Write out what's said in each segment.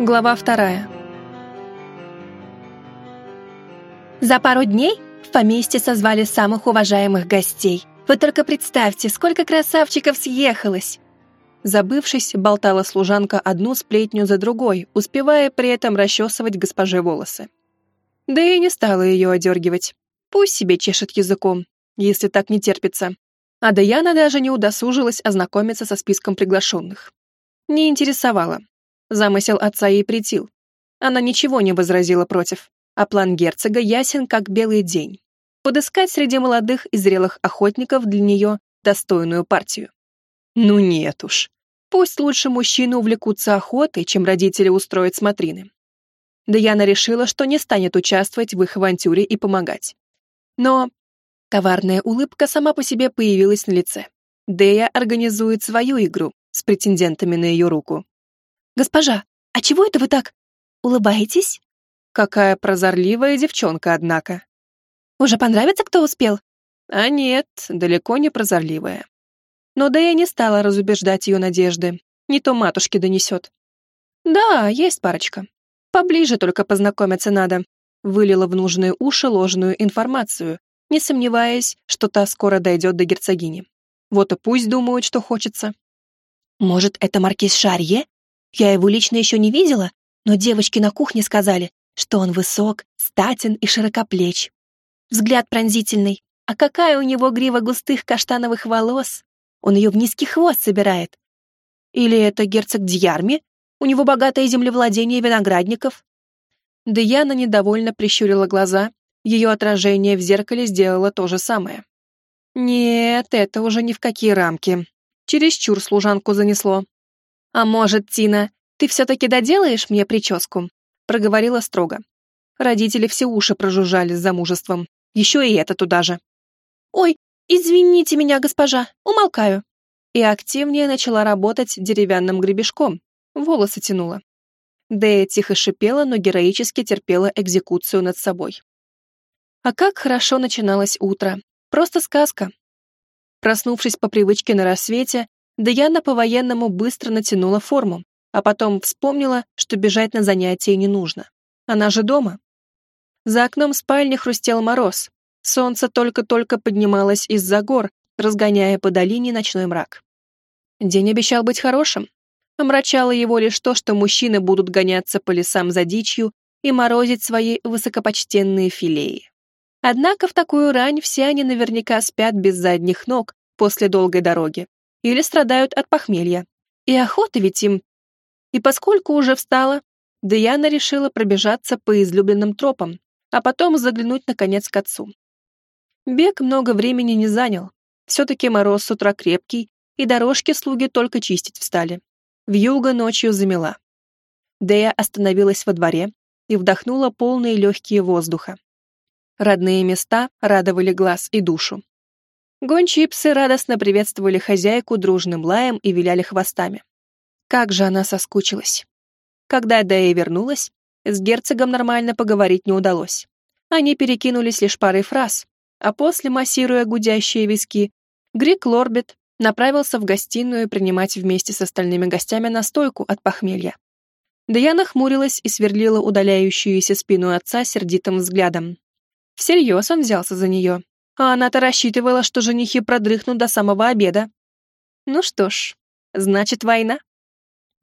Глава вторая. За пару дней в поместье созвали самых уважаемых гостей. Вы только представьте, сколько красавчиков съехалось. Забывшись, болтала служанка одну сплетню за другой, успевая при этом расчесывать госпоже волосы. Да и не стала ее одергивать. Пусть себе чешет языком, если так не терпится. А Даяна даже не удосужилась ознакомиться со списком приглашенных. Не интересовало, Замысел отца ей претил. Она ничего не возразила против, а план герцога ясен, как белый день. Подыскать среди молодых и зрелых охотников для нее достойную партию. Ну нет уж. Пусть лучше мужчины увлекутся охотой, чем родители устроят смотрины. Даяна решила, что не станет участвовать в их авантюре и помогать. Но коварная улыбка сама по себе появилась на лице. Дея организует свою игру с претендентами на ее руку. «Госпожа, а чего это вы так улыбаетесь?» Какая прозорливая девчонка, однако. «Уже понравится, кто успел?» А нет, далеко не прозорливая. Но да я не стала разубеждать ее надежды. Не то матушке донесет. Да, есть парочка. Поближе только познакомиться надо. Вылила в нужные уши ложную информацию, не сомневаясь, что та скоро дойдет до герцогини. Вот и пусть думают, что хочется. Может, это маркиз Шарье? Я его лично еще не видела, но девочки на кухне сказали, что он высок, статен и широкоплеч. Взгляд пронзительный. А какая у него грива густых каштановых волос? Он ее в низкий хвост собирает. Или это герцог Дьярми? У него богатое землевладение виноградников. Дияна недовольно прищурила глаза. Ее отражение в зеркале сделало то же самое. Нет, это уже ни в какие рамки. Чересчур служанку занесло. «А может, Тина, ты все-таки доделаешь мне прическу?» проговорила строго. Родители все уши прожужжали с замужеством. Еще и это туда же. «Ой, извините меня, госпожа, умолкаю». И активнее начала работать деревянным гребешком. Волосы тянула. Дэя тихо шипела, но героически терпела экзекуцию над собой. А как хорошо начиналось утро. Просто сказка. Проснувшись по привычке на рассвете, Даяна по-военному быстро натянула форму, а потом вспомнила, что бежать на занятия не нужно. Она же дома. За окном спальни хрустел мороз. Солнце только-только поднималось из-за гор, разгоняя по долине ночной мрак. День обещал быть хорошим. Омрачало его лишь то, что мужчины будут гоняться по лесам за дичью и морозить свои высокопочтенные филеи. Однако в такую рань все они наверняка спят без задних ног после долгой дороги, или страдают от похмелья. И охота ведь им. И поскольку уже встала, Даяна решила пробежаться по излюбленным тропам, а потом заглянуть, наконец, к отцу. Бег много времени не занял. Все-таки мороз с утра крепкий, и дорожки слуги только чистить встали. Вьюга ночью замела. Дея остановилась во дворе и вдохнула полные легкие воздуха. Родные места радовали глаз и душу. Гончие псы радостно приветствовали хозяйку дружным лаем и виляли хвостами. Как же она соскучилась. Когда Дэя вернулась, с герцогом нормально поговорить не удалось. Они перекинулись лишь парой фраз, а после, массируя гудящие виски, Грик Лорбит направился в гостиную принимать вместе с остальными гостями настойку от похмелья. Даяна хмурилась и сверлила удаляющуюся спину отца сердитым взглядом. Всерьез он взялся за нее, а она-то рассчитывала, что женихи продрыхнут до самого обеда. Ну что ж, значит война.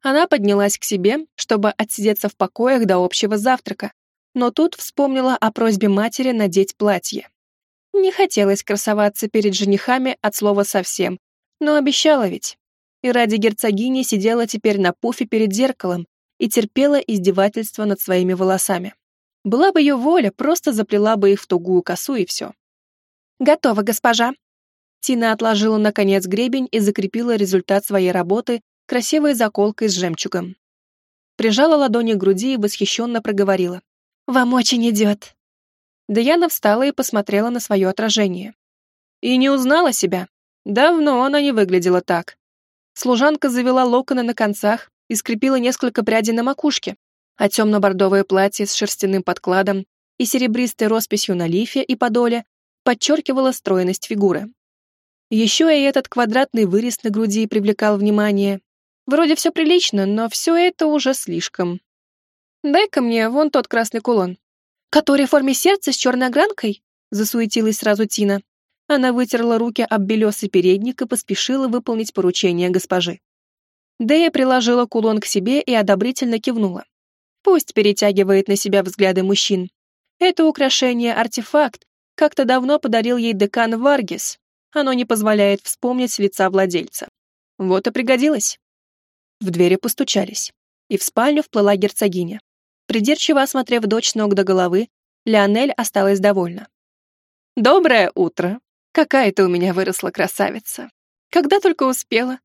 Она поднялась к себе, чтобы отсидеться в покоях до общего завтрака, но тут вспомнила о просьбе матери надеть платье. Не хотелось красоваться перед женихами от слова совсем, но обещала ведь. И ради герцогини сидела теперь на пуфе перед зеркалом и терпела издевательство над своими волосами. Была бы ее воля, просто заплела бы их в тугую косу и все. «Готово, госпожа». Тина отложила, наконец, гребень и закрепила результат своей работы красивой заколкой с жемчугом. Прижала ладони к груди и восхищенно проговорила. «Вам очень идет». Даяна встала и посмотрела на свое отражение. И не узнала себя. Давно она не выглядела так. Служанка завела локоны на концах и скрепила несколько прядей на макушке, а темно-бордовое платье с шерстяным подкладом и серебристой росписью на лифе и подоле подчеркивала стройность фигуры. Еще и этот квадратный вырез на груди привлекал внимание. Вроде все прилично, но все это уже слишком. Дай-ка мне вон тот красный кулон. Который в форме сердца с черной огранкой? Засуетилась сразу Тина. Она вытерла руки об белесый передник и поспешила выполнить поручение госпожи. Дэя приложила кулон к себе и одобрительно кивнула. Пусть перетягивает на себя взгляды мужчин. Это украшение — артефакт, как-то давно подарил ей декан Варгис. Оно не позволяет вспомнить лица владельца. Вот и пригодилось. В двери постучались, и в спальню вплыла герцогиня. Придирчиво осмотрев дочь ног до головы, Леонель осталась довольна. «Доброе утро!» Какая ты у меня выросла красавица. Когда только успела.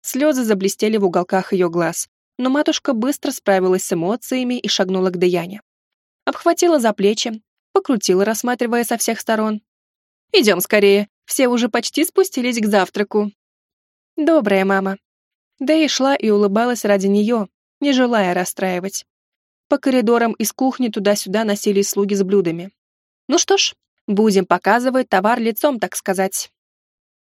Слезы заблестели в уголках ее глаз, но матушка быстро справилась с эмоциями и шагнула к Даяне. Обхватила за плечи, покрутила, рассматривая со всех сторон. «Идем скорее, все уже почти спустились к завтраку». «Добрая мама». Дэя шла и улыбалась ради нее, не желая расстраивать. По коридорам из кухни туда-сюда носились слуги с блюдами. Ну что ж, Будем показывать товар лицом, так сказать.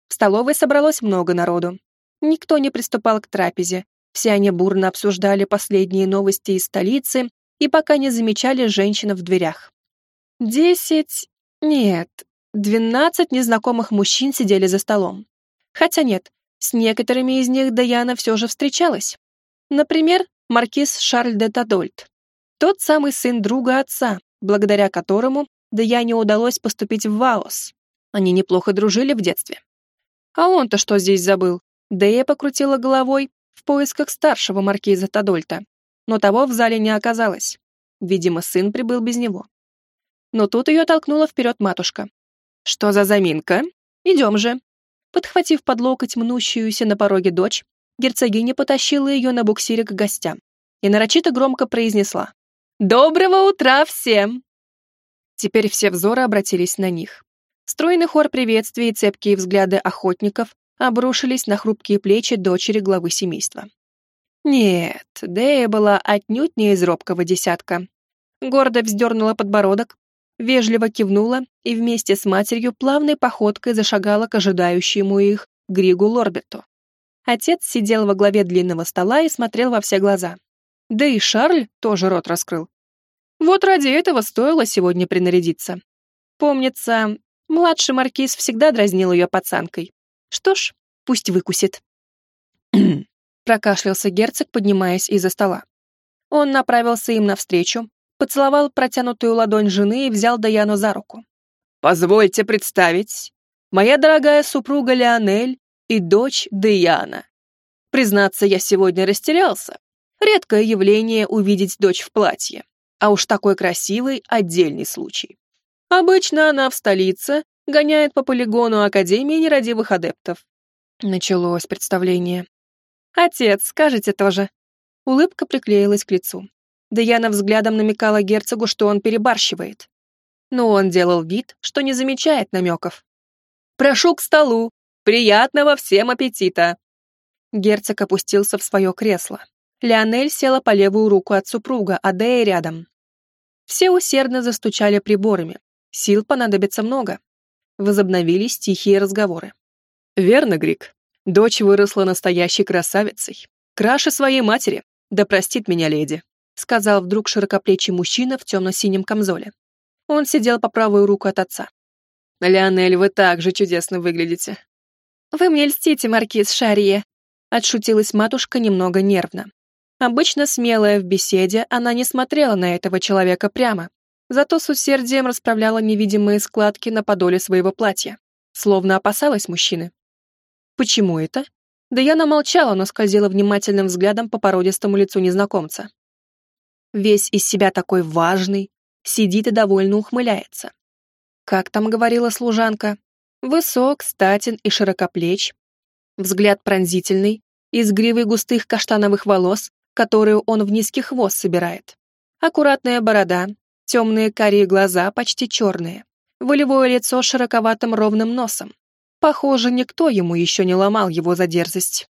В столовой собралось много народу. Никто не приступал к трапезе. Все они бурно обсуждали последние новости из столицы и пока не замечали женщин в дверях. Десять... Нет, двенадцать незнакомых мужчин сидели за столом. Хотя нет, с некоторыми из них Даяна все же встречалась. Например, маркиз Шарль де Тадольт. Тот самый сын друга отца, благодаря которому да я не удалось поступить в ВАОС. Они неплохо дружили в детстве. А он-то что здесь забыл? Да я покрутила головой в поисках старшего маркиза Тадольта, но того в зале не оказалось. Видимо, сын прибыл без него. Но тут ее толкнула вперед матушка. «Что за заминка? Идем же». Подхватив под локоть мнущуюся на пороге дочь, герцогиня потащила ее на буксире к гостям и нарочито громко произнесла «Доброго утра всем!» Теперь все взоры обратились на них. Стройный хор приветствий и цепкие взгляды охотников обрушились на хрупкие плечи дочери главы семейства. Нет, Дея была отнюдь не из робкого десятка. Гордо вздернула подбородок, вежливо кивнула и вместе с матерью плавной походкой зашагала к ожидающему их Григу Лорберту. Отец сидел во главе длинного стола и смотрел во все глаза. Да и Шарль тоже рот раскрыл. Вот ради этого стоило сегодня принарядиться. Помнится, младший маркиз всегда дразнил ее пацанкой. Что ж, пусть выкусит. Прокашлялся герцог, поднимаясь из-за стола. Он направился им навстречу, поцеловал протянутую ладонь жены и взял Даяну за руку. «Позвольте представить, моя дорогая супруга Леонель и дочь Даяна. Признаться, я сегодня растерялся. Редкое явление увидеть дочь в платье. А уж такой красивый отдельный случай. Обычно она в столице гоняет по полигону Академии нерадивых адептов. Началось представление. «Отец, скажете тоже». Улыбка приклеилась к лицу. Даяна взглядом намекала герцогу, что он перебарщивает. Но он делал вид, что не замечает намеков. «Прошу к столу! Приятного всем аппетита!» Герцог опустился в свое кресло. Леонель села по левую руку от супруга, а Дея рядом. Все усердно застучали приборами. Сил понадобится много. Возобновились тихие разговоры. «Верно, Грик. Дочь выросла настоящей красавицей. Краше своей матери. Да простит меня леди», сказал вдруг широкоплечий мужчина в темно-синем камзоле. Он сидел по правую руку от отца. «Леонель, вы так же чудесно выглядите». «Вы мне льстите, маркиз Шарье», отшутилась матушка немного нервно. Обычно смелая в беседе, она не смотрела на этого человека прямо, зато с усердием расправляла невидимые складки на подоле своего платья, словно опасалась мужчины. Почему это? Да я намолчала, но скользила внимательным взглядом по породистому лицу незнакомца. Весь из себя такой важный, сидит и довольно ухмыляется. Как там говорила служанка? Высок, статен и широкоплеч. Взгляд пронзительный, из гривы густых каштановых волос которую он в низкий хвост собирает. Аккуратная борода, темные карие глаза, почти черные, волевое лицо с широковатым ровным носом. Похоже, никто ему еще не ломал его за дерзость.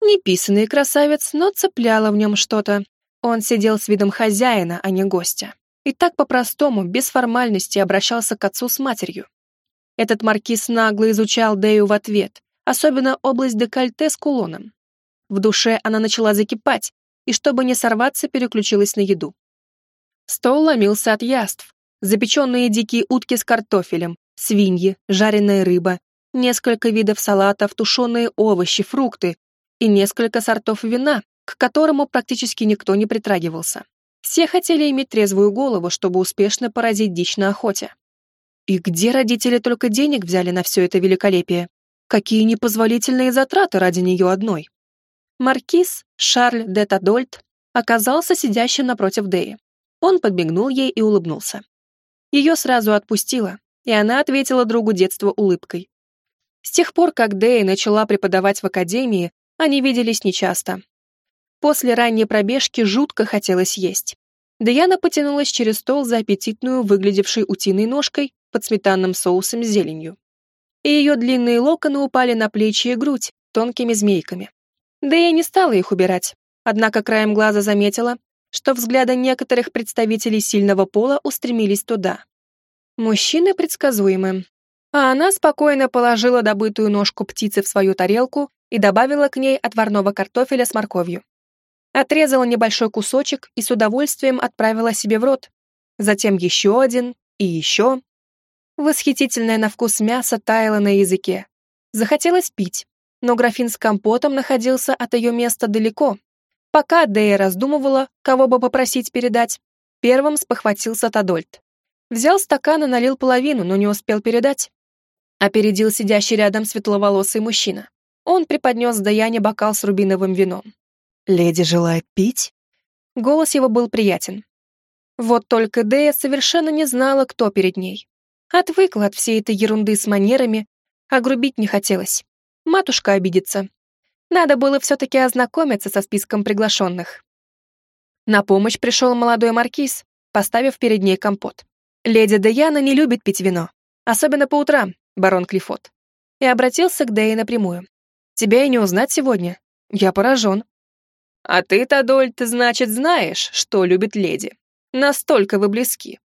Неписанный красавец, но цепляло в нем что-то. Он сидел с видом хозяина, а не гостя. И так по-простому, без формальности, обращался к отцу с матерью. Этот маркиз нагло изучал Дэю в ответ, особенно область декольте с кулоном. В душе она начала закипать, и, чтобы не сорваться, переключилась на еду. Стол ломился от яств. Запеченные дикие утки с картофелем, свиньи, жареная рыба, несколько видов салатов, тушеные овощи, фрукты и несколько сортов вина, к которому практически никто не притрагивался. Все хотели иметь трезвую голову, чтобы успешно поразить дичь на охоте. И где родители только денег взяли на все это великолепие? Какие непозволительные затраты ради нее одной? Маркиз Шарль де Тадольт оказался сидящим напротив Деи. Он подмигнул ей и улыбнулся. Ее сразу отпустило, и она ответила другу детства улыбкой. С тех пор, как Дэя начала преподавать в академии, они виделись нечасто. После ранней пробежки жутко хотелось есть. Даяна потянулась через стол за аппетитную, выглядевшей утиной ножкой под сметанным соусом с зеленью. И ее длинные локоны упали на плечи и грудь тонкими змейками. Дэя не стала их убирать, однако краем глаза заметила, что взгляды некоторых представителей сильного пола устремились туда. Мужчины предсказуемы. А она спокойно положила добытую ножку птицы в свою тарелку и добавила к ней отварного картофеля с морковью. Отрезала небольшой кусочек и с удовольствием отправила себе в рот. Затем еще один и еще. Восхитительное на вкус мясо таяло на языке. Захотелось пить, но графин с компотом находился от ее места далеко. Пока Дэя раздумывала, кого бы попросить передать, первым спохватился Тадольт. Взял стакан и налил половину, но не успел передать. Опередил сидящий рядом светловолосый мужчина. Он преподнес Даяне бокал с рубиновым вином. «Леди желает пить?» Голос его был приятен. Вот только Дэя совершенно не знала, кто перед ней. Отвыкла от всей этой ерунды с манерами, а грубить не хотелось. Матушка обидится. Надо было все-таки ознакомиться со списком приглашенных. На помощь пришел молодой маркиз, поставив перед ней компот. Леди Даяна не любит пить вино, особенно по утрам, барон Клифот. И обратился к Дэе напрямую. «Тебя и не узнать сегодня. Я поражен». «А ты, Тадольд, значит, знаешь, что любит леди. Настолько вы близки».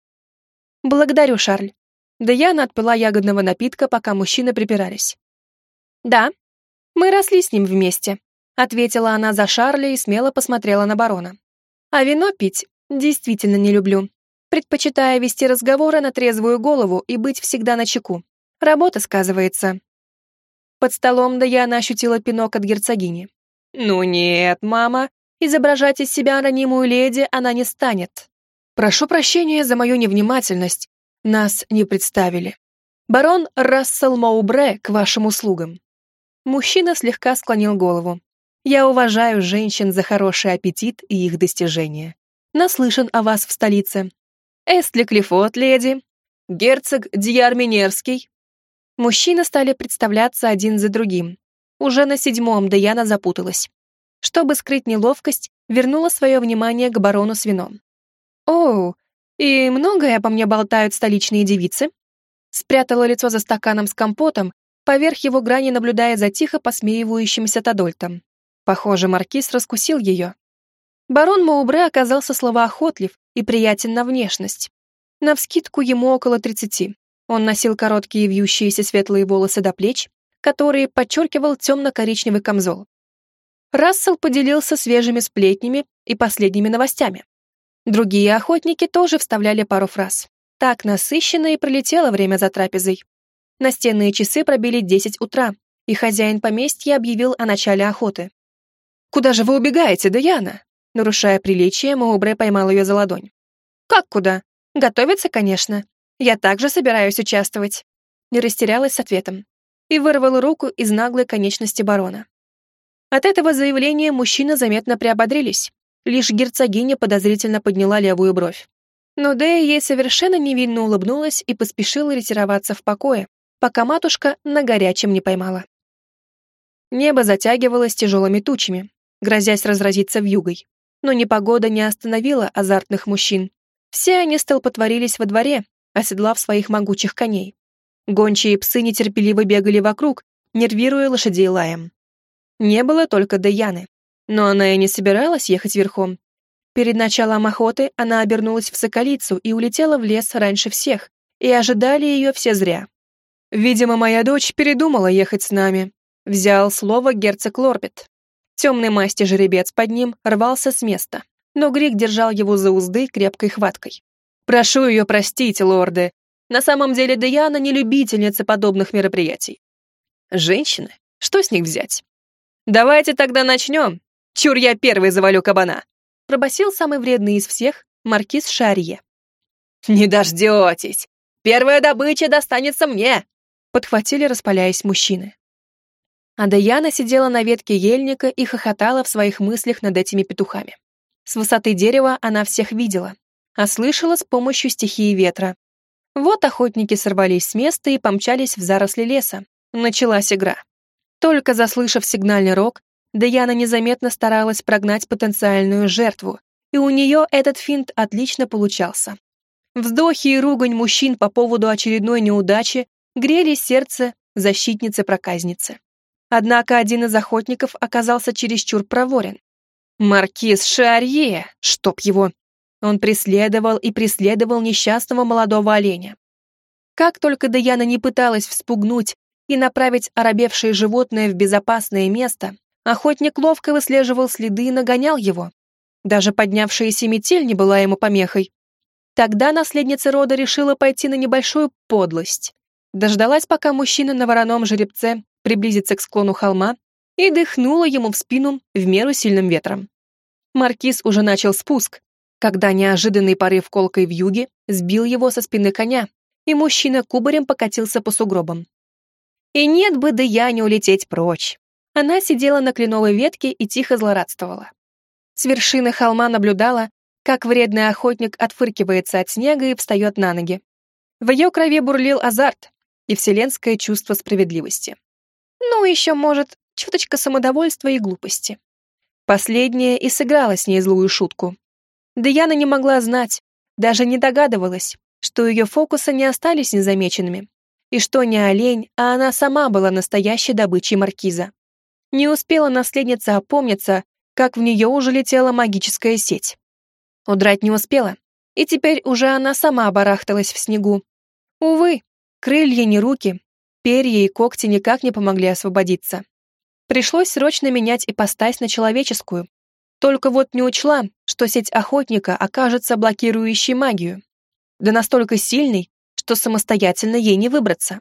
«Благодарю, Шарль». Даяна отпила ягодного напитка, пока мужчины припирались. «Да, мы росли с ним вместе», — ответила она за Шарля и смело посмотрела на барона. «А вино пить действительно не люблю, предпочитая вести разговоры на трезвую голову и быть всегда на чеку. Работа сказывается». Под столом Даяна ощутила пинок от герцогини. «Ну нет, мама, изображать из себя анонимую леди она не станет. Прошу прощения за мою невнимательность, нас не представили. Барон Рассел Моубре к вашим услугам». Мужчина слегка склонил голову. «Я уважаю женщин за хороший аппетит и их достижения. Наслышан о вас в столице. Эстли Клифот, леди. Герцог Дьяр Минерский». Мужчины стали представляться один за другим. Уже на седьмом Даяна запуталась. Чтобы скрыть неловкость, вернула свое внимание к барону с вином. «Оу, и многое обо мне болтают столичные девицы?» Спрятала лицо за стаканом с компотом поверх его грани наблюдая за тихо посмеивающимся Тадольтом. Похоже, маркиз раскусил ее. Барон Маубре оказался словоохотлив и приятен на внешность. Навскидку ему около тридцати. Он носил короткие вьющиеся светлые волосы до плеч, которые подчеркивал темно-коричневый камзол. Рассел поделился свежими сплетнями и последними новостями. Другие охотники тоже вставляли пару фраз. Так насыщенно и пролетело время за трапезой. Настенные часы пробили 10 утра, и хозяин поместья объявил о начале охоты. «Куда же вы убегаете, Даяна?» Нарушая приличие, Маубре поймал ее за ладонь. «Как куда? Готовиться, конечно. Я также собираюсь участвовать». Не растерялась с ответом и вырвала руку из наглой конечности барона. От этого заявления мужчины заметно приободрились. Лишь герцогиня подозрительно подняла левую бровь. Но Дэя ей совершенно невинно улыбнулась и поспешила ретироваться в покое, пока матушка на горячем не поймала. Небо затягивалось тяжелыми тучами, грозясь разразиться вьюгой. Но непогода не остановила азартных мужчин. Все они столпотворились во дворе, оседлав своих могучих коней. Гончие псы нетерпеливо бегали вокруг, нервируя лошадей лаем. Не было только Даяны. Но она и не собиралась ехать верхом. Перед началом охоты она обернулась в соколицу и улетела в лес раньше всех, и ожидали ее все зря. Видимо, моя дочь передумала ехать с нами. Взял слово герцог Лорбет. Темный масти жеребец под ним рвался с места, но Грик держал его за узды крепкой хваткой. «Прошу ее простить, лорды. На самом деле Деяна не любительница подобных мероприятий. Женщины? Что с них взять? Давайте тогда начнем. Чур я первый завалю кабана!» пробасил самый вредный из всех маркиз Шарье. «Не дождетесь! Первая добыча достанется мне!» подхватили, распаляясь мужчины. А Даяна сидела на ветке ельника и хохотала в своих мыслях над этими петухами. С высоты дерева она всех видела, а слышала с помощью стихии ветра. Вот охотники сорвались с места и помчались в заросли леса. Началась игра. Только заслышав сигнальный рог, Даяна незаметно старалась прогнать потенциальную жертву, и у нее этот финт отлично получался. Вздохи и ругань мужчин по поводу очередной неудачи грели сердце защитницы-проказницы. Однако один из охотников оказался чересчур проворен. Маркиз Шарье, чтоб его! Он преследовал и преследовал несчастного молодого оленя. Как только Даяна не пыталась вспугнуть и направить оробевшее животное в безопасное место, охотник ловко выслеживал следы и нагонял его. Даже поднявшаяся метель не была ему помехой. Тогда наследница рода решила пойти на небольшую подлость. Дождалась, пока мужчина на вороном жеребце приблизиться к склону холма и дыхнула ему в спину в меру сильным ветром. Маркиз уже начал спуск, когда неожиданный порыв колкой вьюги сбил его со спины коня, и мужчина кубарем покатился по сугробам. И нет бы да я не улететь прочь. Она сидела на кленовой ветке и тихо злорадствовала. С вершины холма наблюдала, как вредный охотник отфыркивается от снега и встает на ноги. В ее крови бурлил азарт и вселенское чувство справедливости. Ну, еще, может, чуточка самодовольства и глупости. Последнее и сыграло с ней злую шутку. Даяна не могла знать, даже не догадывалась, что ее фокусы не остались незамеченными, и что не олень, а она сама была настоящей добычей маркиза. Не успела наследница опомниться, как в нее уже летела магическая сеть. Удрать не успела, и теперь уже она сама барахталась в снегу. Увы, крылья не руки, Перья и когти никак не помогли освободиться. Пришлось срочно менять ипостась на человеческую. Только вот не учла, что сеть охотника окажется блокирующей магию. Да настолько сильной, что самостоятельно ей не выбраться.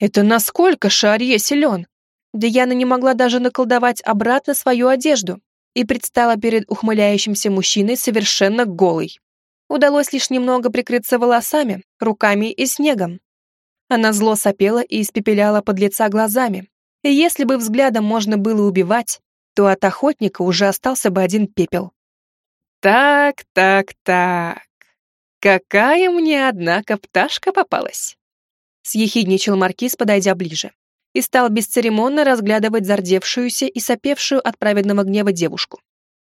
Это насколько Шарье силен? Диана не могла даже наколдовать обратно свою одежду и предстала перед ухмыляющимся мужчиной совершенно голой. Удалось лишь немного прикрыться волосами, руками и снегом. Она зло сопела и испепеляла под лица глазами. И если бы взглядом можно было убивать, то от охотника уже остался бы один пепел. «Так, так, так. Какая мне, однако, пташка попалась!» Съехидничал маркиз, подойдя ближе, и стал бесцеремонно разглядывать зардевшуюся и сопевшую от праведного гнева девушку.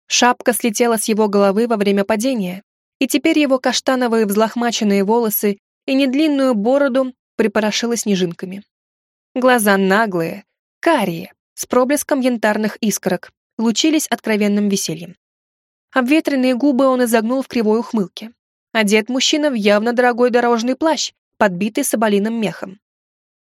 Шапка слетела с его головы во время падения, и теперь его каштановые взлохмаченные волосы и недлинную бороду припорошила снежинками. Глаза наглые, карие, с проблеском янтарных искорок, лучились откровенным весельем. Обветренные губы он изогнул в кривой ухмылке. Одет мужчина в явно дорогой дорожный плащ, подбитый соболиным мехом.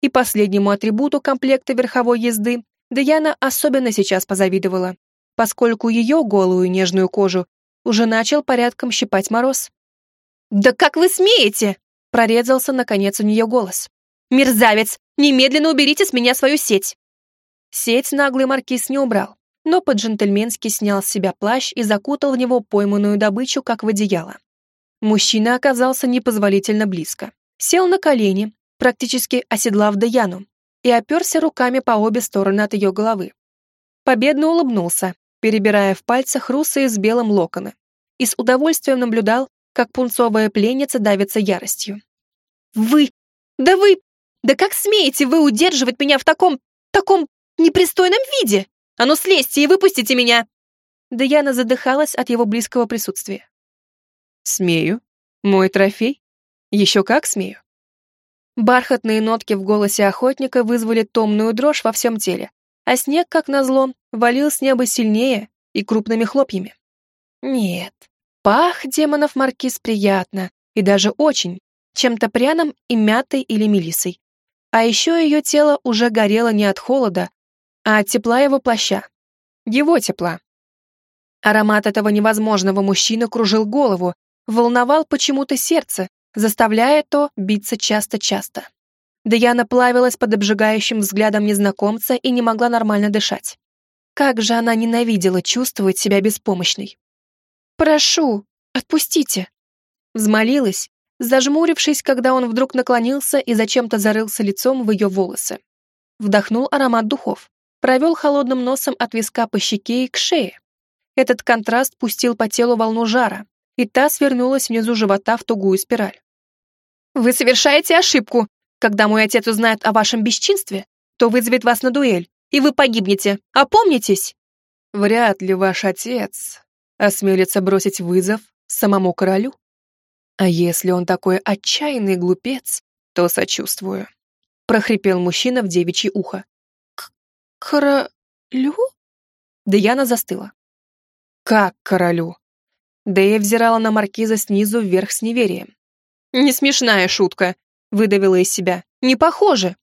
И последнему атрибуту комплекта верховой езды Даяна особенно сейчас позавидовала, поскольку ее голую нежную кожу уже начал порядком щипать мороз. «Да как вы смеете!» Прорезался, наконец, у нее голос. «Мерзавец! Немедленно уберите с меня свою сеть!» Сеть наглый маркиз не убрал, но по-джентльменски снял с себя плащ и закутал в него пойманную добычу, как в одеяло. Мужчина оказался непозволительно близко. Сел на колени, практически оседлав Даяну, и оперся руками по обе стороны от ее головы. Победно улыбнулся, перебирая в пальцах русые с белым локоны, и с удовольствием наблюдал, как пунцовая пленница давится яростью. «Вы! Да вы! Да как смеете вы удерживать меня в таком... таком непристойном виде? А ну слезьте и выпустите меня!» Даяна задыхалась от его близкого присутствия. «Смею. Мой трофей? Еще как смею». Бархатные нотки в голосе охотника вызвали томную дрожь во всем теле, а снег, как назло, валил с неба сильнее и крупными хлопьями. Нет, Пах демонов маркиз приятно, и даже очень, чем-то пряным и мятой или мелисой. А еще ее тело уже горело не от холода, а от тепла его плаща. его тепла. Аромат этого невозможного мужчины кружил голову, волновал почему-то сердце, заставляя то биться часто-часто. Даяна плавилась под обжигающим взглядом незнакомца и не могла нормально дышать. Как же она ненавидела чувствовать себя беспомощной. «Прошу, отпустите!» Взмолилась, зажмурившись, когда он вдруг наклонился и зачем-то зарылся лицом в ее волосы. Вдохнул аромат духов, провел холодным носом от виска по щеке и к шее. Этот контраст пустил по телу волну жара, и та свернулась внизу живота в тугую спираль. «Вы совершаете ошибку!» Когда мой отец узнает о вашем бесчинстве, то вызовет вас на дуэль, и вы погибнете. Опомнитесь!» «Вряд ли ваш отец осмелится бросить вызов самому королю. А если он такой отчаянный глупец, то сочувствую», — прохрипел мужчина в девичье ухо. «Королю?» Даяна застыла. «Как королю?» Дэя взирала на маркиза снизу вверх с неверием. «Не смешная шутка выдавила из себя. «Не похоже!»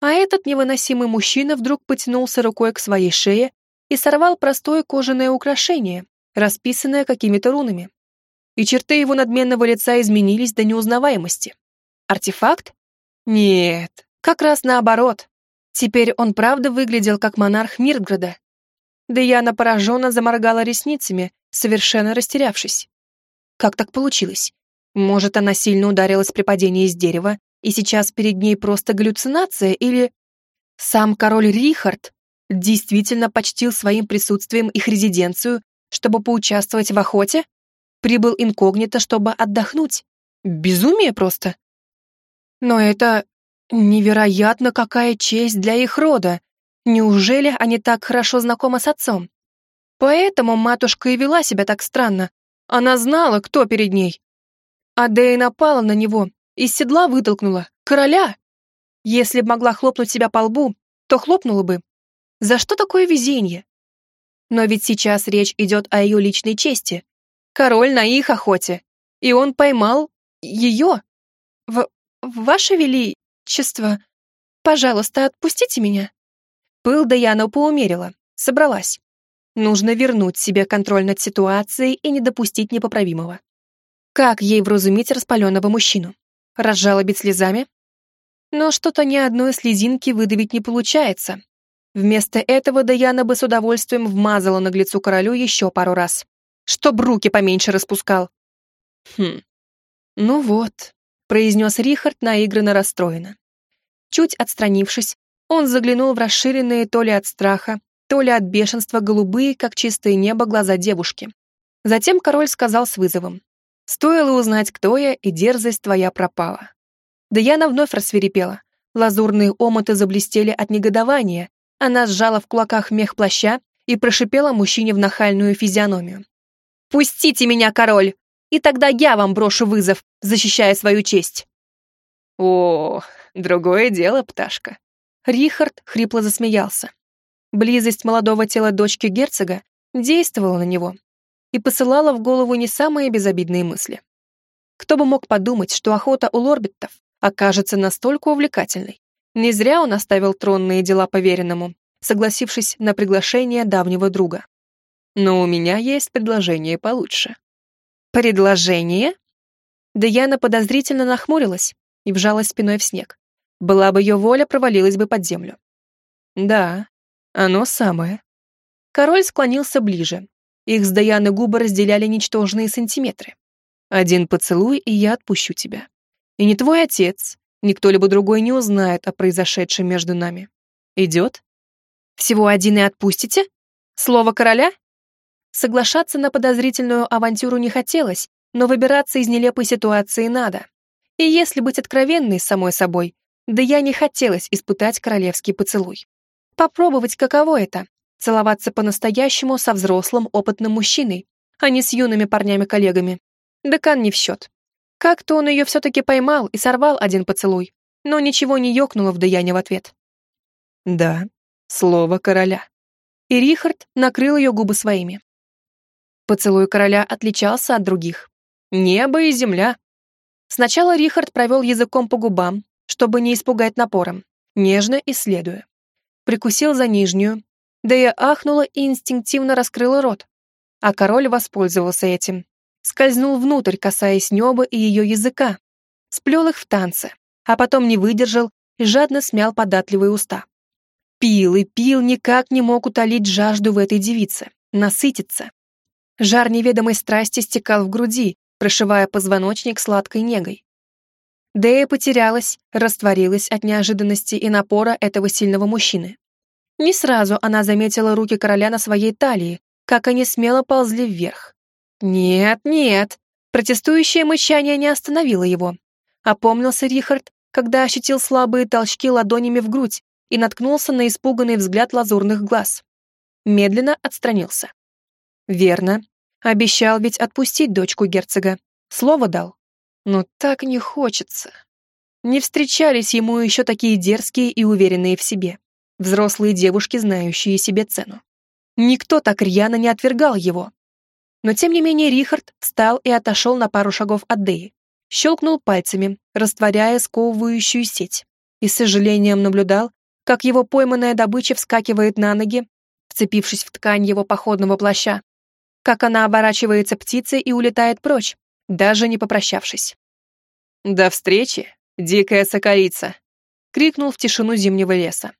А этот невыносимый мужчина вдруг потянулся рукой к своей шее и сорвал простое кожаное украшение, расписанное какими-то рунами. И черты его надменного лица изменились до неузнаваемости. Артефакт? Нет, как раз наоборот. Теперь он правда выглядел как монарх Миртграда. Даяна пораженно заморгала ресницами, совершенно растерявшись. Как так получилось? Может, она сильно ударилась при падении из дерева, и сейчас перед ней просто галлюцинация, или... Сам король Рихард действительно почтил своим присутствием их резиденцию, чтобы поучаствовать в охоте? Прибыл инкогнито, чтобы отдохнуть? Безумие просто. Но это невероятно какая честь для их рода. Неужели они так хорошо знакомы с отцом? Поэтому матушка и вела себя так странно. Она знала, кто перед ней. Адея напала на него, из седла вытолкнула. Короля! Если б могла хлопнуть себя по лбу, то хлопнула бы. За что такое везение? Но ведь сейчас речь идет о ее личной чести. Король на их охоте. И он поймал ее. В... Ваше Величество, пожалуйста, отпустите меня. Пыл Даяна поумерила, собралась. Нужно вернуть себе контроль над ситуацией и не допустить непоправимого. Как ей вразумить распаленного мужчину? Разжалобить слезами? Но что-то ни одной слезинки выдавить не получается. Вместо этого Даяна бы с удовольствием вмазала наглецу королю еще пару раз. Чтоб руки поменьше распускал. Хм. Ну вот, произнес Рихард наигранно расстроенно. Чуть отстранившись, он заглянул в расширенные то ли от страха, то ли от бешенства голубые, как чистое небо, глаза девушки. Затем король сказал с вызовом. Стоило узнать, кто я, и дерзость твоя пропала. Даяна вновь рассверепела. Лазурные омыты заблестели от негодования. Она сжала в кулаках мех плаща и прошипела мужчине в нахальную физиономию. «Пустите меня, король, и тогда я вам брошу вызов, защищая свою честь». «О, другое дело, пташка». Рихард хрипло засмеялся. Близость молодого тела дочки герцога действовала на него, и посылала в голову не самые безобидные мысли. Кто бы мог подумать, что охота у лорбиттов окажется настолько увлекательной. Не зря он оставил тронные дела поверенному, согласившись на приглашение давнего друга. Но у меня есть предложение получше. Предложение? Даяна подозрительно нахмурилась и вжалась спиной в снег. Была бы ее воля, провалилась бы под землю. Да, оно самое. Король склонился ближе, их с Даяны губы разделяли ничтожные сантиметры. Один поцелуй, и я отпущу тебя. И ни твой отец, ни кто-либо другой не узнает о произошедшем между нами. Идет? Всего один и отпустите? Слово короля? Соглашаться на подозрительную авантюру не хотелось, но выбираться из нелепой ситуации надо. И если быть откровенной с самой собой, да я не хотелось испытать королевский поцелуй. Попробовать, каково это Целоваться по-настоящему со взрослым, опытным мужчиной, а не с юными парнями-коллегами. Декан не в счет. Как-то он ее все-таки поймал и сорвал один поцелуй, но ничего не ёкнуло в Даяне в ответ. Да, слово короля. И Рихард накрыл ее губы своими. Поцелуй короля отличался от других. Небо и земля. Сначала Рихард провел языком по губам, чтобы не испугать напором, нежно исследуя. Прикусил за нижнюю, Да я ахнула и инстинктивно раскрыла рот. А король воспользовался этим. Скользнул внутрь, касаясь неба и ее языка. Сплел их в танце, а потом не выдержал и жадно смял податливые уста. Пил и пил, никак не мог утолить жажду в этой девице, насытиться. Жар неведомой страсти стекал в груди, прошивая позвоночник сладкой негой. Дея потерялась, растворилась от неожиданности и напора этого сильного мужчины. Не сразу она заметила руки короля на своей талии, как они смело ползли вверх. Нет, нет, протестующее мычание не остановило его. Опомнился Рихард, когда ощутил слабые толчки ладонями в грудь и наткнулся на испуганный взгляд лазурных глаз. Медленно отстранился. Верно. Обещал ведь отпустить дочку герцога. Слово дал. Но так не хочется. Не встречались ему еще такие дерзкие и уверенные в себе. Взрослые девушки, знающие себе цену. Никто так рьяно не отвергал его. Но тем не менее Рихард встал и отошел на пару шагов от Деи. Щелкнул пальцами, растворяя сковывающую сеть. И с сожалением наблюдал, как его пойманная добыча вскакивает на ноги, вцепившись в ткань его походного плаща, как она оборачивается птицей и улетает прочь, даже не попрощавшись. «До встречи, дикая соколица!» — крикнул в тишину зимнего леса.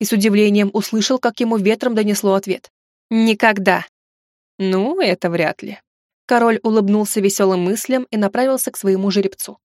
И с удивлением услышал, как ему ветром донесло ответ. «Никогда!» «Ну, это вряд ли». Король улыбнулся веселым мыслям и направился к своему жеребцу.